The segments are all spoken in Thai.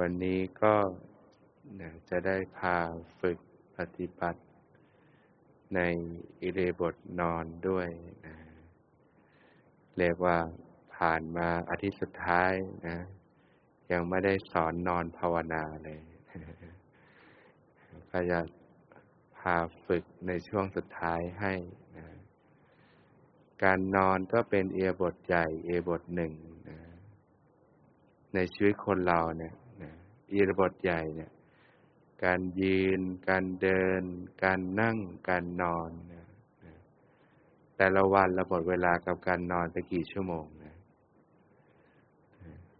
วันนี้ก็จะได้พาฝึกปฏิบัติ ในอิเรบทนอนด้วยนะเรียกว่าผ่านมาอาทิตย์สุดท้ายนะ ยังไม่ได้สอนนอนภาวนาเลยก็จะพาฝึกในช่วงสุดท้ายให้นะการนอนก็เป็นเอียบทใหญ่เอียบทหนึ่งนะในชีวิตคนเราเนี่ย อียบทใหญ่เนี่ย การยืน การเดิน การนั่ง การนอนนะแต่ละวันเราหมดเวลากับการนอนไปกี่ชั่วโมงนะ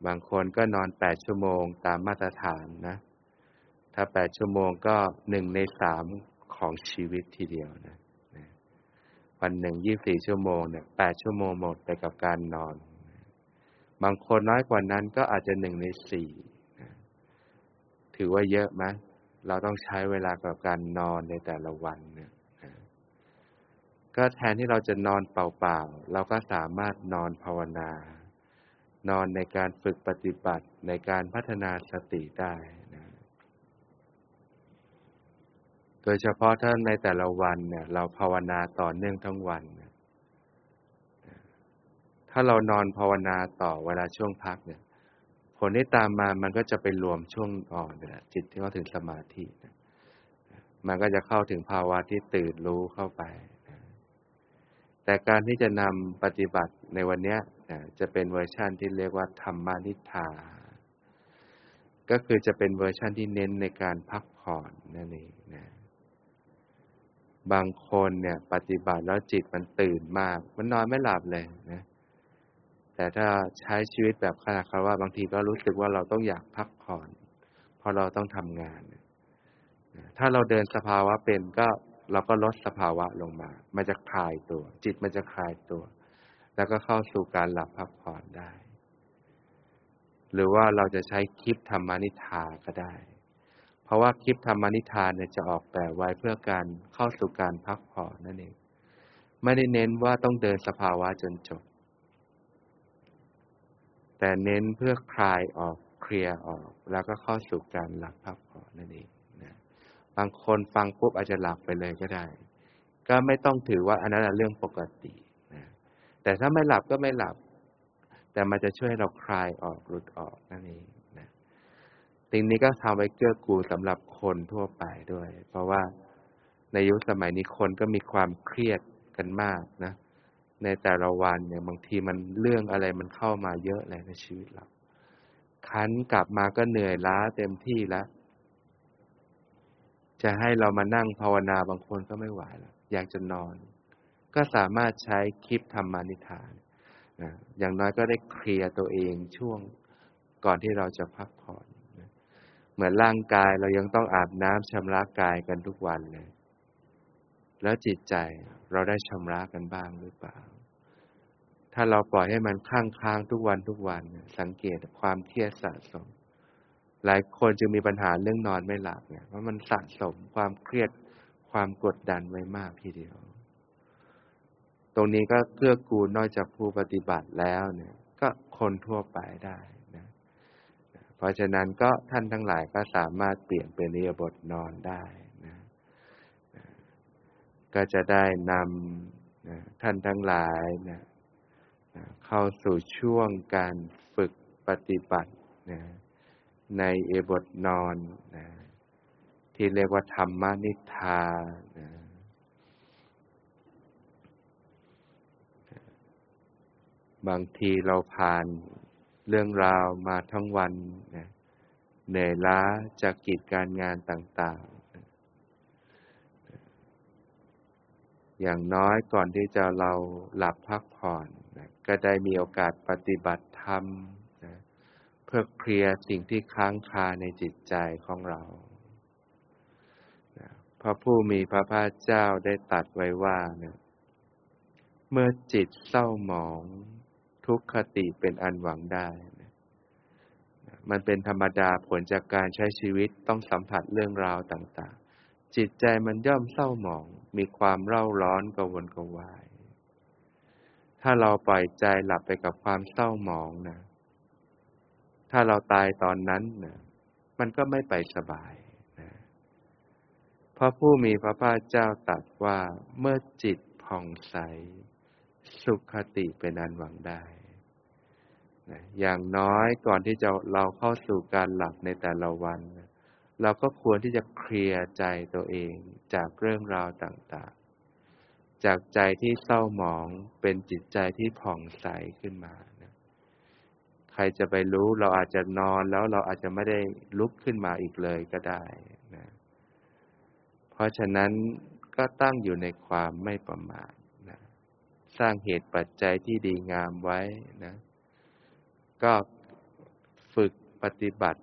บางคนก็นอนแปดชั่วโมงตามมาตรฐานนะ ถ้าแปดชั่วโมงก็หนึ่งในสามของชีวิตทีเดียวนะ วันหนึ่งยี่สี่ชั่วโมงเนี่ยแปดชั่วโมงหมดไปกับการนอน บางคนน้อยกว่านั้นก็อาจจะหนึ่งในสี่ ถือว่าเยอะไหมเราต้องใช้เวลากับการนอนในแต่ละวันเนี่ยก็แทนที่เราจะนอนเปล่าๆ เราก็สามารถนอนภาวนา นอนในการฝึกปฏิบัติในการพัฒนาสติได้นะโดยเฉพาะถ้าในแต่ละวันเนี่ย เราภาวนาต่อเนื่องทั้งวันถ้าเรานอนภาวนาต่อเวลาช่วงพักเนี่ย ผลที่ตามมามันก็จะไปรวมช่วงอ่อนเนี่ยจิตที่เข้าถึงสมาธิมันก็จะเข้าถึงภาวะที่ตื่นรู้เข้าไปแต่การที่จะนำปฏิบัติในวันนี้จะเป็นเวอร์ชั่นที่เรียกว่าธรรมานิทา ก็คือจะเป็นเวอร์ชั่นที่เน้นในการพักผ่อนนั่นเองนะบางคนเนี่ย ปฏิบัติแล้วจิตมันตื่นมาก มันนอนไม่หลับเลยนะ แต่ถ้าใช้ชีวิตแบบขณะคว่าบางทีก็รู้สึกว่าเราต้องอยากพักผ่อนเพราะเราต้องทำงาน ถ้าเราเดินสภาวะเป็นก็เราก็ลดสภาวะลงมา มันจะคลายตัว จิตมันจะคลายตัว แล้วก็เข้าสู่การหลับพักผ่อนได้ หรือว่าเราจะใช้คลิปธรรมานิทาก็ได้ เพราะว่าคลิปธรรมานิทานเนี่ยจะออกแบบไว้เพื่อการเข้าสู่การพักผ่อนนั่นเอง ไม่ได้เน้นว่าต้องเดินสภาวะจนจบ แต่เน้นเพื่อคลายออกเคลียร์ออก แล้วก็เข้าสู่การหลับพักผ่อนนั่นเองนะบางคนฟังปุ๊บอาจจะหลับไปเลยก็ได้ ก็ไม่ต้องถือว่าอันนั้นเรื่องปกตินะแต่ถ้าไม่หลับก็ไม่หลับ แต่มันจะช่วยเราคลายออกหลุดออกนั่นเองนะสิ่งนี้ก็ทำไว้เกื้อกูลสำหรับคนทั่วไปด้วย เพราะว่าในยุคสมัยนี้คนก็มีความเครียดกันมากนะ ในแต่ละวันเนี่ยบางทีมันเรื่องอะไรมันเข้ามาเยอะเลยในชีวิตเรา คันกลับมาก็เหนื่อยล้าเต็มที่แล้ว จะให้เรามานั่งภาวนาบางคนก็ไม่ไหวแล้วอยากจะนอน ก็สามารถใช้คลิปธรรมานิทานนะอย่างน้อยก็ได้เคลียร์ตัวเองช่วงก่อนที่เราจะพักผ่อนนะเหมือนร่างกายเรายังต้องอาบน้ำชำระกายกันทุกวันเลย แล้วจิตใจเราได้ชำระกันบ้างหรือเปล่า ถ้าเราปล่อยให้มันค้างค้างทุกวันทุกวัน สังเกตความเครียดสะสม หลายคนจึงมีปัญหาเรื่องนอนไม่หลับเนี่ยเพราะมันสะสมความเครียดความกดดันไว้มากทีเดียว ตรงนี้ก็เกื้อกูลนอกจากผู้ปฏิบัติแล้วเนี่ย ก็คนทั่วไปได้นะเพราะฉะนั้นก็ท่านทั้งหลายก็สามารถเปลี่ยนเป็นเรียบทนอนได้ ก็จะได้นำนะท่านทั้งหลายนะเข้าสู่ช่วงการฝึกปฏิบัตินะในเอบทนอนนะที่เรียกว่าธรรมนิทานะบางทีเราผ่านเรื่องราวมาทั้งวันนะเหนื่อยล้าจากกิจการงานต่างๆ อย่างน้อยก่อนที่จะเราหลับพักผ่อนนะก็ได้มีโอกาสปฏิบัติธรรมเพื่อเคลียร์สิ่งที่ค้างคาในจิตใจของเราพระผู้มีพระภาคเจ้าได้ตัดไว้ว่านี่ยเมื่อจิตเศร้าหมอง ทุกขติเป็นอันหวังได้มันเป็นธรรมดาผลจากการใช้ชีวิตต้องสัมผัสเรื่องราวต่าง ๆ จิตใจมันย่อมเศร้าหมอง มีความเร่าร้อนกวนกวาย ถ้าเราปล่อยใจหลับไปกับความเศร้าหมองนะ ถ้าเราตายตอนนั้นนะมันก็ไม่ไปสบายนะเพราะผู้มีพระภาคเจ้าตรัสว่าเมื่อจิตผ่องใส สุขติเป็นอันหวังได้นะอย่างน้อยก่อนที่จะเราเข้าสู่การหลับในแต่ละวันนะ เราก็ควรที่จะเคลียร์ใจตัวเองจากเรื่องราวต่างๆ จากใจที่เศร้าหมองเป็นจิตใจที่ผ่องใสขึ้นมานะใครจะไปรู้เราอาจจะนอนแล้วเราอาจจะไม่ได้ลุกขึ้นมาอีกเลยก็ได้นะเพราะฉะนั้นก็ตั้งอยู่ในความไม่ประมาทนะสร้างเหตุปัจจัยที่ดีงามไว้นะ ก็ฝึกปฏิบัติ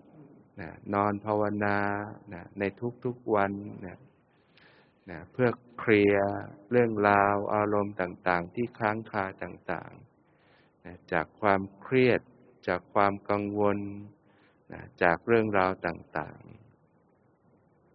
นะนอนภาวนานะในทุกๆวันนะนะเพื่อเคลียร์เรื่องราวอารมณ์ต่างๆ ที่ค้างคาต่างๆนะจากความเครียด จากความกังวลนะจากเรื่องราวต่างๆ